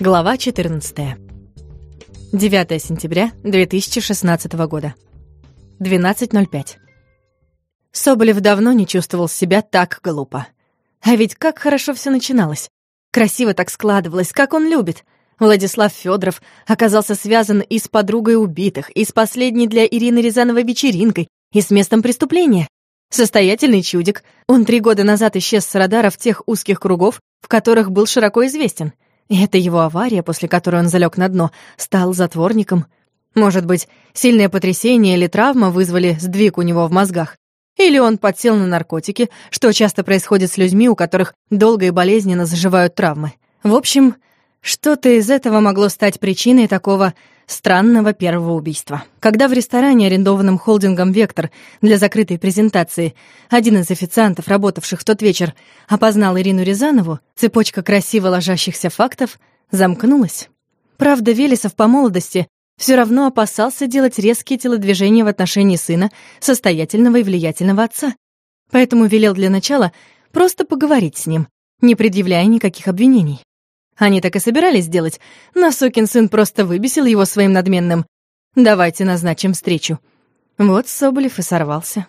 Глава 14. 9 сентября 2016 года. 12.05. Соболев давно не чувствовал себя так глупо. А ведь как хорошо все начиналось. Красиво так складывалось, как он любит. Владислав Федоров оказался связан и с подругой убитых, и с последней для Ирины Рязановой вечеринкой, и с местом преступления. Состоятельный чудик. Он три года назад исчез с радаров тех узких кругов, в которых был широко известен. И это его авария, после которой он залег на дно, стал затворником. Может быть, сильное потрясение или травма вызвали сдвиг у него в мозгах. Или он подсел на наркотики, что часто происходит с людьми, у которых долго и болезненно заживают травмы. В общем, что-то из этого могло стать причиной такого странного первого убийства. Когда в ресторане, арендованном холдингом «Вектор» для закрытой презентации, один из официантов, работавших в тот вечер, опознал Ирину Рязанову, цепочка красиво ложащихся фактов замкнулась. Правда, Велесов по молодости все равно опасался делать резкие телодвижения в отношении сына, состоятельного и влиятельного отца. Поэтому велел для начала просто поговорить с ним, не предъявляя никаких обвинений. Они так и собирались сделать, но сукин сын просто выбесил его своим надменным «давайте назначим встречу». Вот Соболев и сорвался.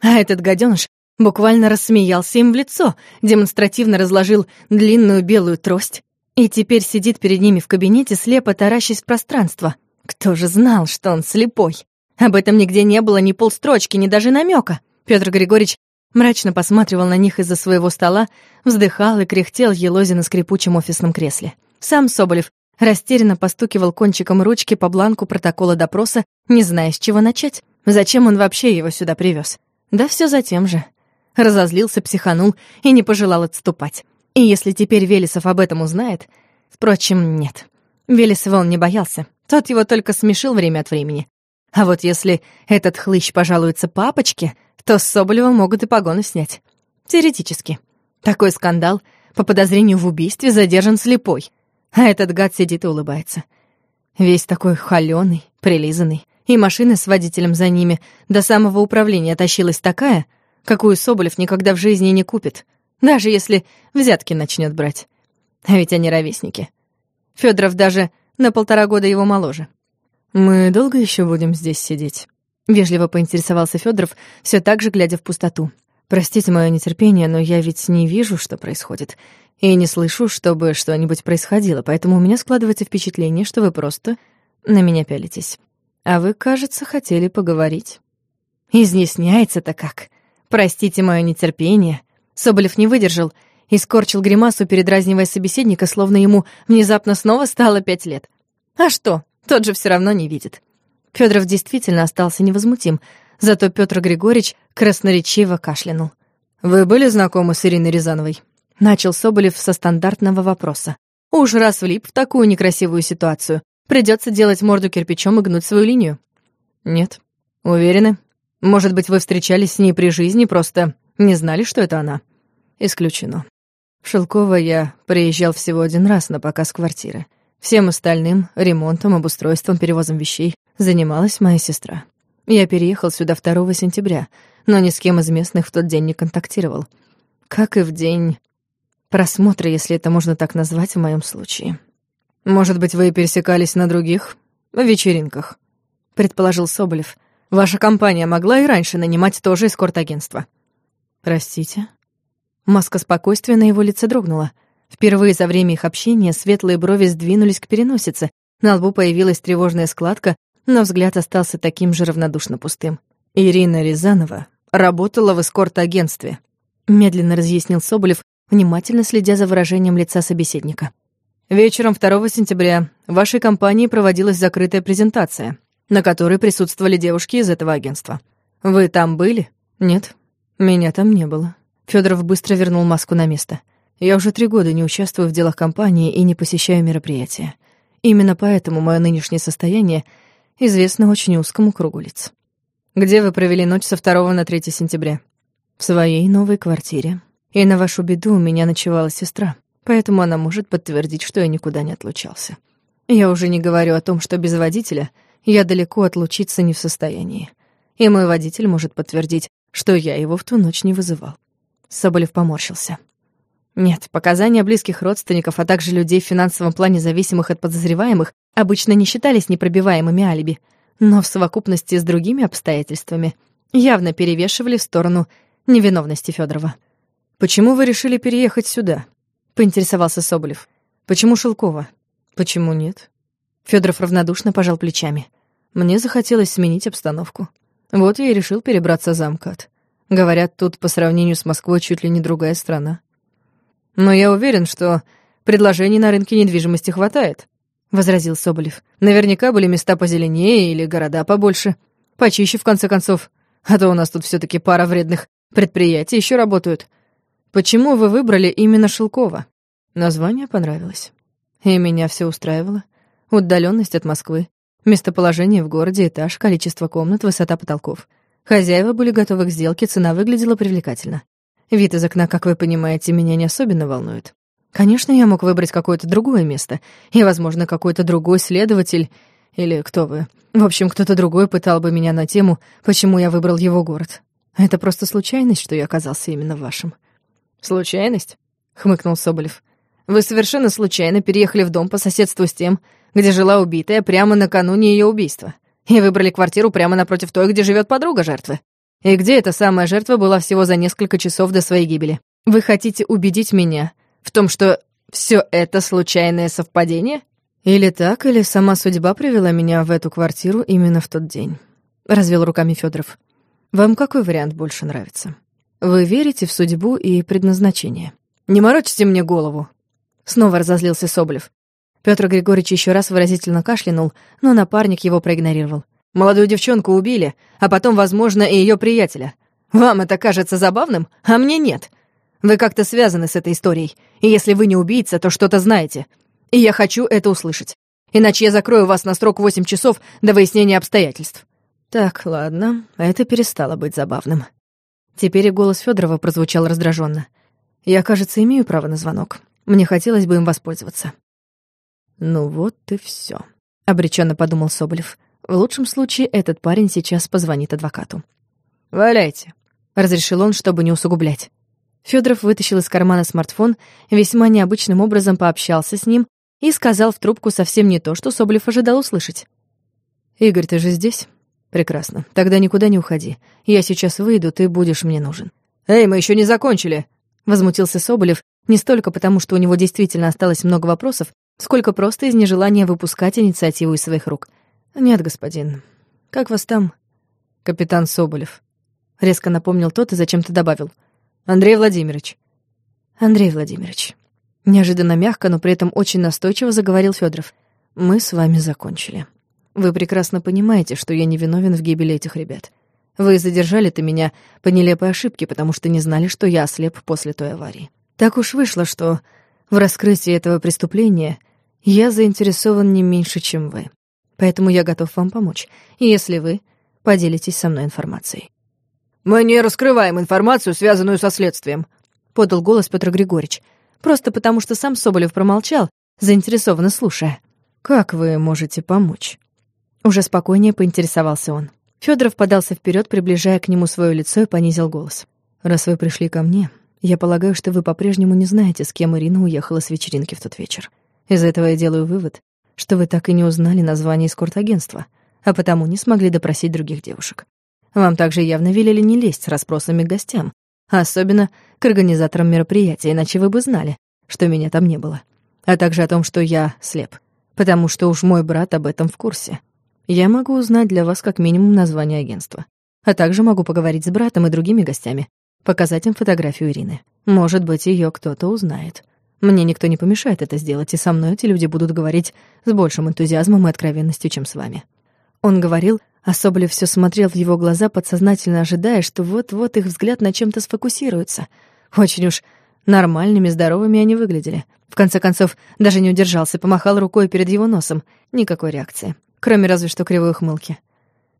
А этот гаденыш буквально рассмеялся им в лицо, демонстративно разложил длинную белую трость и теперь сидит перед ними в кабинете, слепо таращась в пространство. Кто же знал, что он слепой? Об этом нигде не было ни полстрочки, ни даже намека. Петр Григорьевич Мрачно посматривал на них из-за своего стола, вздыхал и кряхтел, елозя на скрипучем офисном кресле. Сам Соболев растерянно постукивал кончиком ручки по бланку протокола допроса, не зная, с чего начать. Зачем он вообще его сюда привез? Да все за тем же. Разозлился, психанул и не пожелал отступать. И если теперь Велесов об этом узнает... Впрочем, нет. Велесова он не боялся. Тот его только смешил время от времени. А вот если этот хлыщ пожалуется папочке, то с Соболева могут и погоны снять. Теоретически. Такой скандал по подозрению в убийстве задержан слепой. А этот гад сидит и улыбается. Весь такой холёный, прилизанный. И машина с водителем за ними до самого управления тащилась такая, какую Соболев никогда в жизни не купит, даже если взятки начнет брать. А ведь они ровесники. Федоров даже на полтора года его моложе. «Мы долго еще будем здесь сидеть?» Вежливо поинтересовался Федоров, все так же глядя в пустоту. «Простите мое нетерпение, но я ведь не вижу, что происходит, и не слышу, чтобы что-нибудь происходило, поэтому у меня складывается впечатление, что вы просто на меня пялитесь. А вы, кажется, хотели поговорить». «Изъясняется-то как. Простите мое нетерпение». Соболев не выдержал и скорчил гримасу, передразнивая собеседника, словно ему внезапно снова стало пять лет. «А что, тот же все равно не видит». Федоров действительно остался невозмутим, зато Петр Григорьевич красноречиво кашлянул. «Вы были знакомы с Ириной Рязановой?» Начал Соболев со стандартного вопроса. «Уж раз влип в такую некрасивую ситуацию, придется делать морду кирпичом и гнуть свою линию». «Нет». «Уверены? Может быть, вы встречались с ней при жизни, просто не знали, что это она?» «Исключено. В Шелково я приезжал всего один раз на показ квартиры. Всем остальным, ремонтом, обустройством, перевозом вещей, занималась моя сестра. Я переехал сюда 2 сентября, но ни с кем из местных в тот день не контактировал. Как и в день просмотра, если это можно так назвать в моем случае. Может быть, вы пересекались на других вечеринках, предположил Соболев. Ваша компания могла и раньше нанимать тоже эскорт-агентство. Простите? Маска спокойствия на его лице дрогнула. Впервые за время их общения светлые брови сдвинулись к переносице, на лбу появилась тревожная складка, но взгляд остался таким же равнодушно пустым. «Ирина Рязанова работала в эскорт-агентстве», — медленно разъяснил Соболев, внимательно следя за выражением лица собеседника. «Вечером 2 сентября в вашей компании проводилась закрытая презентация, на которой присутствовали девушки из этого агентства. Вы там были? Нет, меня там не было». Федоров быстро вернул маску на место. «Я уже три года не участвую в делах компании и не посещаю мероприятия. Именно поэтому мое нынешнее состояние известно очень узкому кругу лиц. Где вы провели ночь со 2 на 3 сентября? В своей новой квартире. И на вашу беду у меня ночевала сестра, поэтому она может подтвердить, что я никуда не отлучался. Я уже не говорю о том, что без водителя я далеко отлучиться не в состоянии. И мой водитель может подтвердить, что я его в ту ночь не вызывал. Соболев поморщился. Нет, показания близких родственников, а также людей в финансовом плане зависимых от подозреваемых обычно не считались непробиваемыми алиби, но в совокупности с другими обстоятельствами явно перевешивали в сторону невиновности Федорова. «Почему вы решили переехать сюда?» — поинтересовался Соболев. «Почему Шелкова? Почему нет?» Федоров равнодушно пожал плечами. «Мне захотелось сменить обстановку. Вот я и решил перебраться за. Говорят, тут по сравнению с Москвой чуть ли не другая страна. Но я уверен, что предложений на рынке недвижимости хватает», — возразил Соболев. «Наверняка были места позеленее или города побольше. Почище, в конце концов. А то у нас тут все таки пара вредных предприятий еще работают. Почему вы выбрали именно Шелково? Название понравилось. И меня все устраивало. Удаленность от Москвы, местоположение в городе, этаж, количество комнат, высота потолков. Хозяева были готовы к сделке, цена выглядела привлекательно. Вид из окна, как вы понимаете, меня не особенно волнует. Конечно, я мог выбрать какое-то другое место, и, возможно, какой-то другой следователь или кто вы. В общем, кто-то другой пытал бы меня на тему, почему я выбрал его город. Это просто случайность, что я оказался именно в вашем. «Случайность?» — хмыкнул Соболев. «Вы совершенно случайно переехали в дом по соседству с тем, где жила убитая прямо накануне ее убийства, и выбрали квартиру прямо напротив той, где живет подруга жертвы. И где эта самая жертва была всего за несколько часов до своей гибели. Вы хотите убедить меня в том, что все это случайное совпадение? Или так, или сама судьба привела меня в эту квартиру именно в тот день?» — развел руками Федоров. «Вам какой вариант больше нравится?» Вы верите в судьбу и предназначение? Не морочьте мне голову. Снова разозлился Соболев. Петр Григорьевич еще раз выразительно кашлянул, но напарник его проигнорировал. Молодую девчонку убили, а потом, возможно, и ее приятеля. Вам это кажется забавным, а мне нет. Вы как-то связаны с этой историей, и если вы не убийца, то что-то знаете. И я хочу это услышать. Иначе я закрою вас на срок восемь часов до выяснения обстоятельств. Так, ладно, это перестало быть забавным. Теперь и голос Федорова прозвучал раздраженно. «Я, кажется, имею право на звонок. Мне хотелось бы им воспользоваться». «Ну вот и все, обреченно подумал Соболев. «В лучшем случае этот парень сейчас позвонит адвокату». «Валяйте», — разрешил он, чтобы не усугублять. Федоров вытащил из кармана смартфон, весьма необычным образом пообщался с ним и сказал в трубку совсем не то, что Соболев ожидал услышать. «Игорь, ты же здесь?» «Прекрасно. Тогда никуда не уходи. Я сейчас выйду, ты будешь мне нужен». «Эй, мы еще не закончили!» Возмутился Соболев не столько потому, что у него действительно осталось много вопросов, сколько просто из нежелания выпускать инициативу из своих рук. «Нет, господин. Как вас там?» «Капитан Соболев». Резко напомнил тот и зачем-то добавил. «Андрей Владимирович». «Андрей Владимирович». Неожиданно мягко, но при этом очень настойчиво заговорил Федоров. «Мы с вами закончили». Вы прекрасно понимаете, что я не виновен в гибели этих ребят. Вы задержали-то меня по нелепой ошибке, потому что не знали, что я ослеп после той аварии. Так уж вышло, что в раскрытии этого преступления я заинтересован не меньше, чем вы. Поэтому я готов вам помочь, если вы поделитесь со мной информацией. «Мы не раскрываем информацию, связанную со следствием», — подал голос Петр Григорьевич, просто потому что сам Соболев промолчал, заинтересованно слушая. «Как вы можете помочь?» Уже спокойнее поинтересовался он. Федоров подался вперед, приближая к нему свое лицо и понизил голос. «Раз вы пришли ко мне, я полагаю, что вы по-прежнему не знаете, с кем Ирина уехала с вечеринки в тот вечер. Из этого я делаю вывод, что вы так и не узнали название эскорт-агентства, а потому не смогли допросить других девушек. Вам также явно велели не лезть с расспросами к гостям, а особенно к организаторам мероприятия, иначе вы бы знали, что меня там не было. А также о том, что я слеп, потому что уж мой брат об этом в курсе. Я могу узнать для вас как минимум название агентства. А также могу поговорить с братом и другими гостями, показать им фотографию Ирины. Может быть, ее кто-то узнает. Мне никто не помешает это сделать, и со мной эти люди будут говорить с большим энтузиазмом и откровенностью, чем с вами. Он говорил, а Соболев всё смотрел в его глаза, подсознательно ожидая, что вот-вот их взгляд на чем-то сфокусируется. Очень уж нормальными, здоровыми они выглядели. В конце концов, даже не удержался, помахал рукой перед его носом. Никакой реакции кроме разве что кривой ухмылки.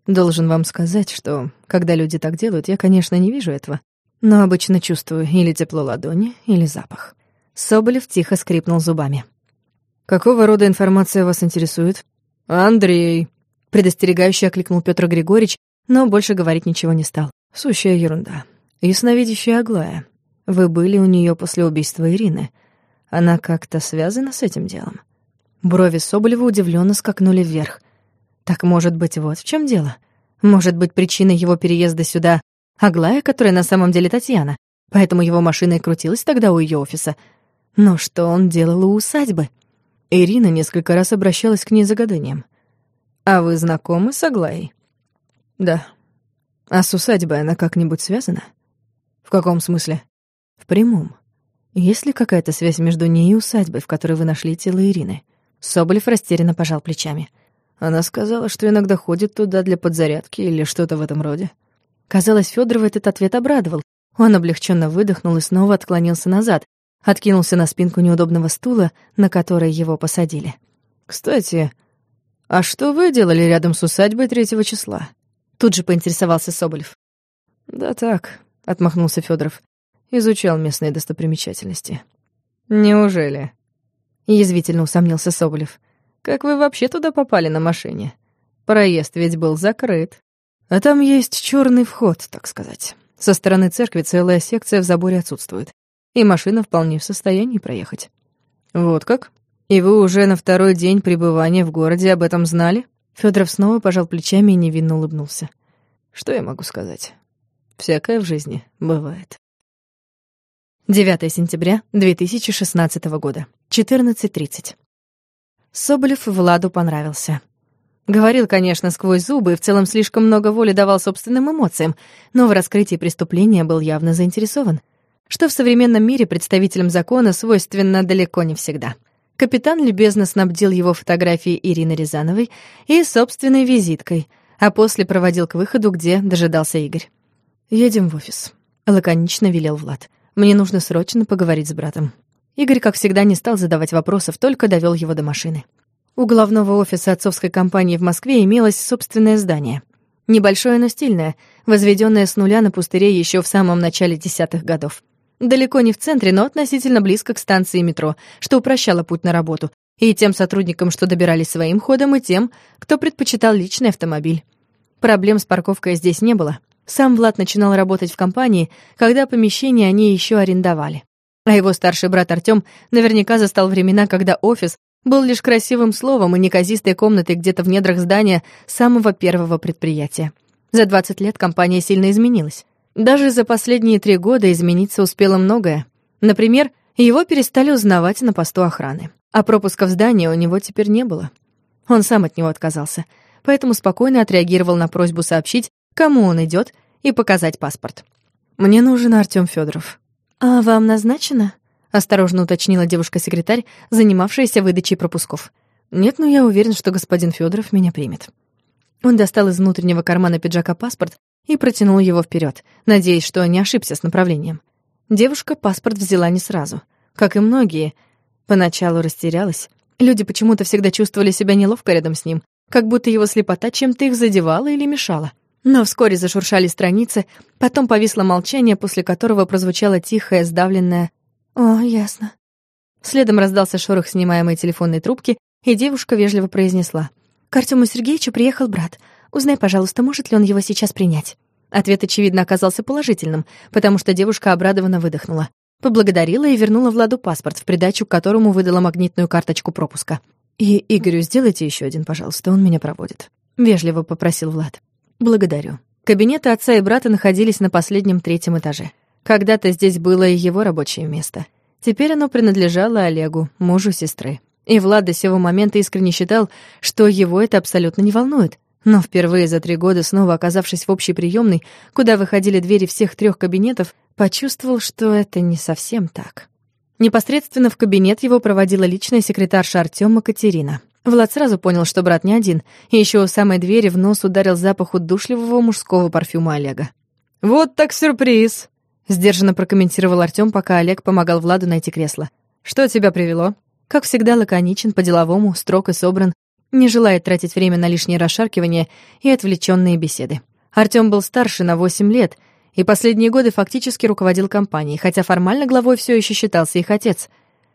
Должен вам сказать, что, когда люди так делают, я, конечно, не вижу этого, но обычно чувствую или тепло ладони, или запах. Соболев тихо скрипнул зубами. «Какого рода информация вас интересует?» «Андрей», — предостерегающе окликнул Петр Григорьевич, но больше говорить ничего не стал. Сущая ерунда. Ясновидящая Аглая. Вы были у нее после убийства Ирины. Она как-то связана с этим делом?» Брови Соболева удивленно скакнули вверх. «Так, может быть, вот в чем дело? Может быть, причиной его переезда сюда Аглая, которая на самом деле Татьяна, поэтому его машина и крутилась тогда у ее офиса. Но что он делал у усадьбы?» Ирина несколько раз обращалась к ней за гаданием. «А вы знакомы с Аглаей?» «Да». «А с усадьбой она как-нибудь связана?» «В каком смысле?» «В прямом. Есть ли какая-то связь между ней и усадьбой, в которой вы нашли тело Ирины?» Соболев растерянно пожал плечами. Она сказала, что иногда ходит туда для подзарядки или что-то в этом роде. Казалось, Федорова этот ответ обрадовал. Он облегченно выдохнул и снова отклонился назад, откинулся на спинку неудобного стула, на который его посадили. «Кстати, а что вы делали рядом с усадьбой третьего числа?» Тут же поинтересовался Соболев. «Да так», — отмахнулся Федоров. «Изучал местные достопримечательности». «Неужели?» — язвительно усомнился Соболев. «Как вы вообще туда попали на машине? Проезд ведь был закрыт. А там есть черный вход, так сказать. Со стороны церкви целая секция в заборе отсутствует и машина вполне в состоянии проехать. Вот как? И вы уже на второй день пребывания в городе об этом знали? Федоров снова пожал плечами и невинно улыбнулся. Что я могу сказать? Всякое в жизни бывает. 9 сентября 2016 года, 14.30. Соболев Владу понравился. Говорил, конечно, сквозь зубы и в целом слишком много воли давал собственным эмоциям, но в раскрытии преступления был явно заинтересован что в современном мире представителям закона свойственно далеко не всегда. Капитан любезно снабдил его фотографией Ирины Рязановой и собственной визиткой, а после проводил к выходу, где дожидался Игорь. «Едем в офис», — лаконично велел Влад. «Мне нужно срочно поговорить с братом». Игорь, как всегда, не стал задавать вопросов, только довел его до машины. У главного офиса отцовской компании в Москве имелось собственное здание. Небольшое, но стильное, возведенное с нуля на пустыре еще в самом начале десятых годов. Далеко не в центре, но относительно близко к станции метро, что упрощало путь на работу, и тем сотрудникам, что добирались своим ходом, и тем, кто предпочитал личный автомобиль. Проблем с парковкой здесь не было. Сам Влад начинал работать в компании, когда помещение они еще арендовали. А его старший брат Артём наверняка застал времена, когда офис был лишь красивым словом и неказистой комнатой где-то в недрах здания самого первого предприятия. За 20 лет компания сильно изменилась. Даже за последние три года измениться успело многое. Например, его перестали узнавать на посту охраны. А пропуска в здание у него теперь не было. Он сам от него отказался, поэтому спокойно отреагировал на просьбу сообщить, кому он идет, и показать паспорт. «Мне нужен Артём Федоров. «А вам назначено?» — осторожно уточнила девушка-секретарь, занимавшаяся выдачей пропусков. «Нет, но я уверен, что господин Федоров меня примет». Он достал из внутреннего кармана пиджака паспорт и протянул его вперед, надеясь, что не ошибся с направлением. Девушка паспорт взяла не сразу. Как и многие, поначалу растерялась. Люди почему-то всегда чувствовали себя неловко рядом с ним, как будто его слепота чем-то их задевала или мешала. Но вскоре зашуршали страницы, потом повисло молчание, после которого прозвучало тихое, сдавленное «О, ясно». Следом раздался шорох снимаемой телефонной трубки, и девушка вежливо произнесла. «К Артёму Сергеевичу приехал брат. Узнай, пожалуйста, может ли он его сейчас принять». Ответ, очевидно, оказался положительным, потому что девушка обрадованно выдохнула. Поблагодарила и вернула Владу паспорт, в придачу к которому выдала магнитную карточку пропуска. «И Игорю сделайте еще один, пожалуйста, он меня проводит», — вежливо попросил Влад. «Благодарю». Кабинеты отца и брата находились на последнем третьем этаже. Когда-то здесь было и его рабочее место. Теперь оно принадлежало Олегу, мужу сестры. И Влад до сего момента искренне считал, что его это абсолютно не волнует. Но впервые за три года, снова оказавшись в общей приемной, куда выходили двери всех трех кабинетов, почувствовал, что это не совсем так. Непосредственно в кабинет его проводила личная секретарша Артема Катерина. Влад сразу понял, что брат не один, и еще у самой двери в нос ударил запах удушливого мужского парфюма Олега. «Вот так сюрприз!» — сдержанно прокомментировал Артем, пока Олег помогал Владу найти кресло. «Что тебя привело?» Как всегда, лаконичен, по-деловому, строг и собран, не желает тратить время на лишнее расшаркивание и отвлеченные беседы. Артём был старше на 8 лет и последние годы фактически руководил компанией, хотя формально главой все еще считался их отец.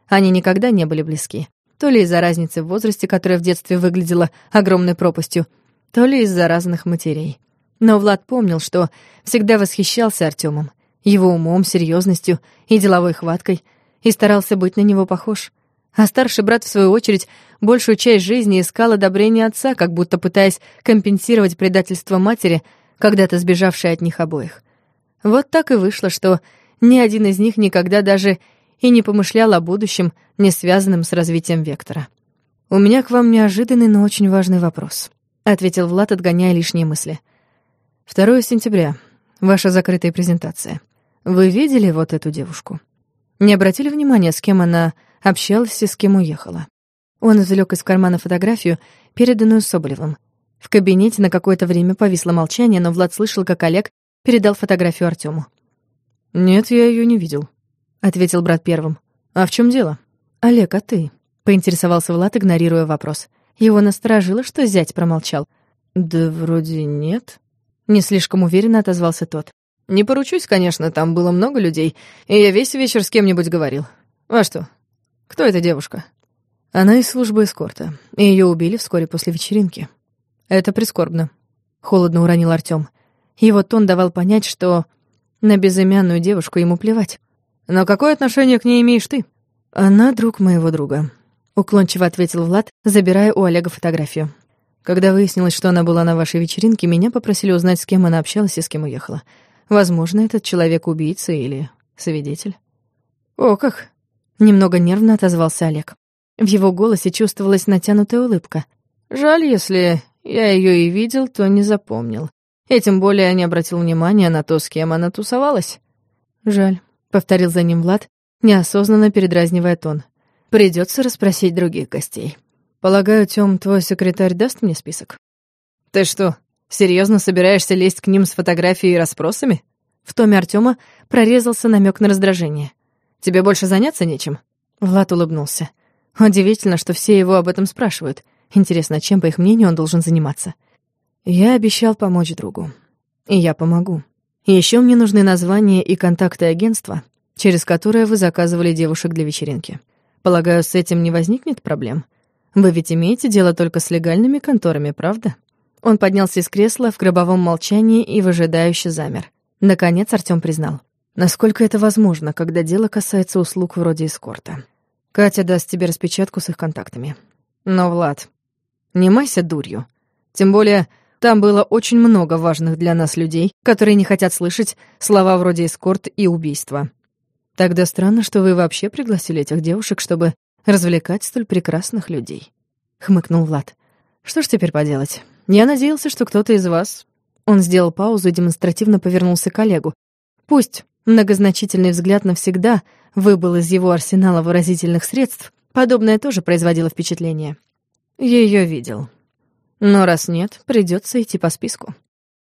Они никогда не были близки. То ли из-за разницы в возрасте, которая в детстве выглядела огромной пропастью, то ли из-за разных матерей. Но Влад помнил, что всегда восхищался Артёмом. его умом, серьезностью и деловой хваткой, и старался быть на него похож. А старший брат, в свою очередь, большую часть жизни искал одобрения отца, как будто пытаясь компенсировать предательство матери, когда-то сбежавшей от них обоих. Вот так и вышло, что ни один из них никогда даже и не помышлял о будущем, не связанном с развитием Вектора. «У меня к вам неожиданный, но очень важный вопрос», — ответил Влад, отгоняя лишние мысли. «2 сентября. Ваша закрытая презентация. Вы видели вот эту девушку? Не обратили внимания, с кем она общалась и с кем уехала?» Он извлек из кармана фотографию, переданную Соболевым. В кабинете на какое-то время повисло молчание, но Влад слышал, как Олег передал фотографию Артему. «Нет, я ее не видел», — ответил брат первым. «А в чем дело?» «Олег, а ты?» — поинтересовался Влад, игнорируя вопрос. Его насторожило, что зять промолчал. «Да вроде нет», — не слишком уверенно отозвался тот. «Не поручусь, конечно, там было много людей, и я весь вечер с кем-нибудь говорил. А что? Кто эта девушка?» Она из службы эскорта, и ее убили вскоре после вечеринки. Это прискорбно. Холодно уронил Артём. Его тон давал понять, что на безымянную девушку ему плевать. «Но какое отношение к ней имеешь ты?» «Она друг моего друга», — уклончиво ответил Влад, забирая у Олега фотографию. «Когда выяснилось, что она была на вашей вечеринке, меня попросили узнать, с кем она общалась и с кем уехала. Возможно, этот человек убийца или свидетель». «О, как!» — немного нервно отозвался Олег. В его голосе чувствовалась натянутая улыбка. «Жаль, если я ее и видел, то не запомнил. И тем более не обратил внимания на то, с кем она тусовалась». «Жаль», — повторил за ним Влад, неосознанно передразнивая тон. Придется расспросить других гостей. Полагаю, Тём, твой секретарь даст мне список?» «Ты что, серьезно собираешься лезть к ним с фотографией и расспросами?» В томе Артема прорезался намек на раздражение. «Тебе больше заняться нечем?» Влад улыбнулся. Удивительно, что все его об этом спрашивают. Интересно, чем, по их мнению, он должен заниматься? Я обещал помочь другу. И я помогу. Еще мне нужны названия и контакты агентства, через которое вы заказывали девушек для вечеринки. Полагаю, с этим не возникнет проблем? Вы ведь имеете дело только с легальными конторами, правда? Он поднялся из кресла в гробовом молчании и выжидающе замер. Наконец Артём признал. Насколько это возможно, когда дело касается услуг вроде эскорта? Катя даст тебе распечатку с их контактами. Но, Влад, не майся дурью. Тем более, там было очень много важных для нас людей, которые не хотят слышать слова вроде «эскорт» и «убийство». Тогда странно, что вы вообще пригласили этих девушек, чтобы развлекать столь прекрасных людей. Хмыкнул Влад. Что ж теперь поделать? Я надеялся, что кто-то из вас... Он сделал паузу и демонстративно повернулся к коллегу. Пусть многозначительный взгляд навсегда выбыл из его арсенала выразительных средств, подобное тоже производило впечатление. Ее видел. Но раз нет, придется идти по списку.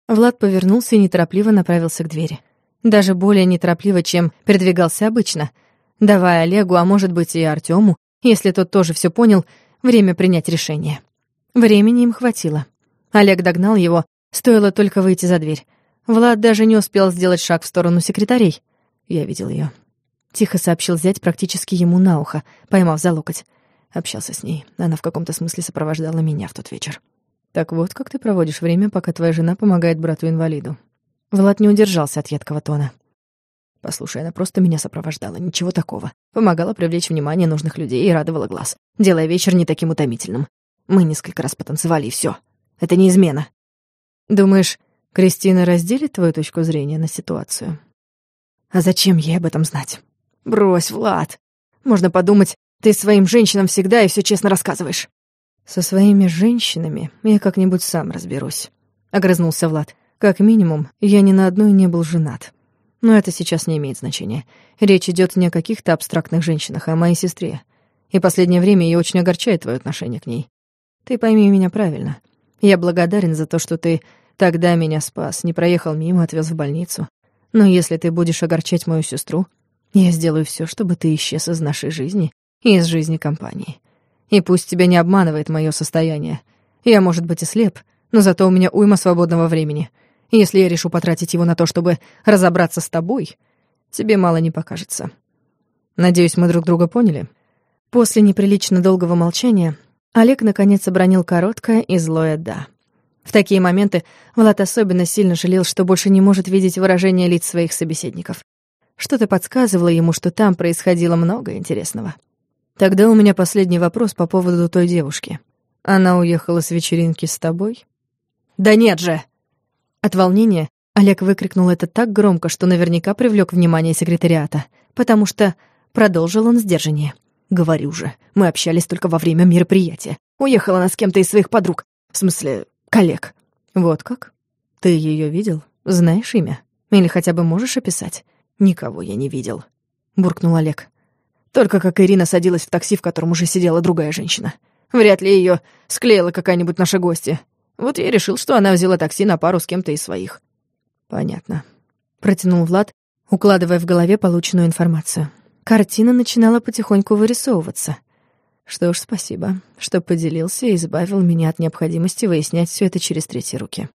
Влад повернулся и неторопливо направился к двери. Даже более неторопливо, чем передвигался обычно, давая Олегу, а может быть и Артему, если тот тоже все понял, время принять решение. Времени им хватило. Олег догнал его, стоило только выйти за дверь. Влад даже не успел сделать шаг в сторону секретарей. Я видел ее. Тихо сообщил зять практически ему на ухо, поймав за локоть. Общался с ней. Она в каком-то смысле сопровождала меня в тот вечер. Так вот, как ты проводишь время, пока твоя жена помогает брату-инвалиду. Влад не удержался от едкого тона. Послушай, она просто меня сопровождала, ничего такого. Помогала привлечь внимание нужных людей и радовала глаз, делая вечер не таким утомительным. Мы несколько раз потанцевали, и все. Это не измена. Думаешь, Кристина разделит твою точку зрения на ситуацию? А зачем ей об этом знать? Брось, Влад. Можно подумать, ты своим женщинам всегда и все честно рассказываешь. Со своими женщинами я как-нибудь сам разберусь. Огрызнулся Влад. Как минимум, я ни на одной не был женат. Но это сейчас не имеет значения. Речь идет не о каких-то абстрактных женщинах, а о моей сестре. И последнее время ее очень огорчает твое отношение к ней. Ты пойми меня правильно. Я благодарен за то, что ты тогда меня спас, не проехал мимо, отвез в больницу. Но если ты будешь огорчать мою сестру, я сделаю все, чтобы ты исчез из нашей жизни и из жизни компании. И пусть тебя не обманывает мое состояние. Я, может быть, и слеп, но зато у меня уйма свободного времени. Если я решу потратить его на то, чтобы разобраться с тобой, тебе мало не покажется. Надеюсь, мы друг друга поняли?» После неприлично долгого молчания Олег наконец обронил короткое и злое «да». В такие моменты Влад особенно сильно жалел, что больше не может видеть выражение лиц своих собеседников. Что-то подсказывало ему, что там происходило много интересного. Тогда у меня последний вопрос по поводу той девушки. Она уехала с вечеринки с тобой? Да нет же! От волнения Олег выкрикнул это так громко, что наверняка привлёк внимание секретариата, потому что продолжил он сдержаннее. Говорю же, мы общались только во время мероприятия. Уехала она с кем-то из своих подруг. В смысле, коллег. Вот как? Ты её видел? Знаешь имя? Или хотя бы можешь описать? «Никого я не видел», — буркнул Олег. «Только как Ирина садилась в такси, в котором уже сидела другая женщина. Вряд ли ее склеила какая-нибудь наша гостья. Вот я решил, что она взяла такси на пару с кем-то из своих». «Понятно», — протянул Влад, укладывая в голове полученную информацию. Картина начинала потихоньку вырисовываться. Что ж, спасибо, что поделился и избавил меня от необходимости выяснять все это через третьи руки.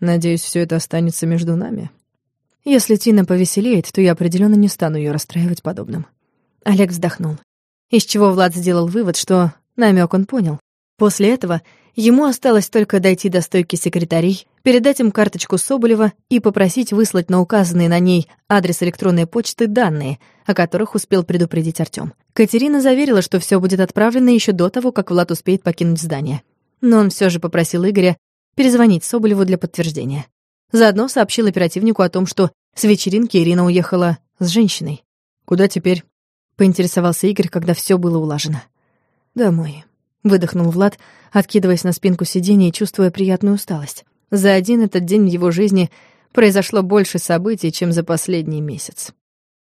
Надеюсь, все это останется между нами. Если Тина повеселеет, то я определенно не стану ее расстраивать подобным. Олег вздохнул. Из чего Влад сделал вывод, что намек он понял. После этого ему осталось только дойти до стойки секретарей, передать им карточку Соболева и попросить выслать на указанный на ней адрес электронной почты данные, о которых успел предупредить Артём. Катерина заверила, что все будет отправлено еще до того, как Влад успеет покинуть здание. Но он все же попросил Игоря перезвонить Соболеву для подтверждения. Заодно сообщил оперативнику о том, что с вечеринки Ирина уехала с женщиной. «Куда теперь?» — поинтересовался Игорь, когда все было улажено. «Домой», — выдохнул Влад, откидываясь на спинку сиденья и чувствуя приятную усталость. За один этот день в его жизни произошло больше событий, чем за последний месяц.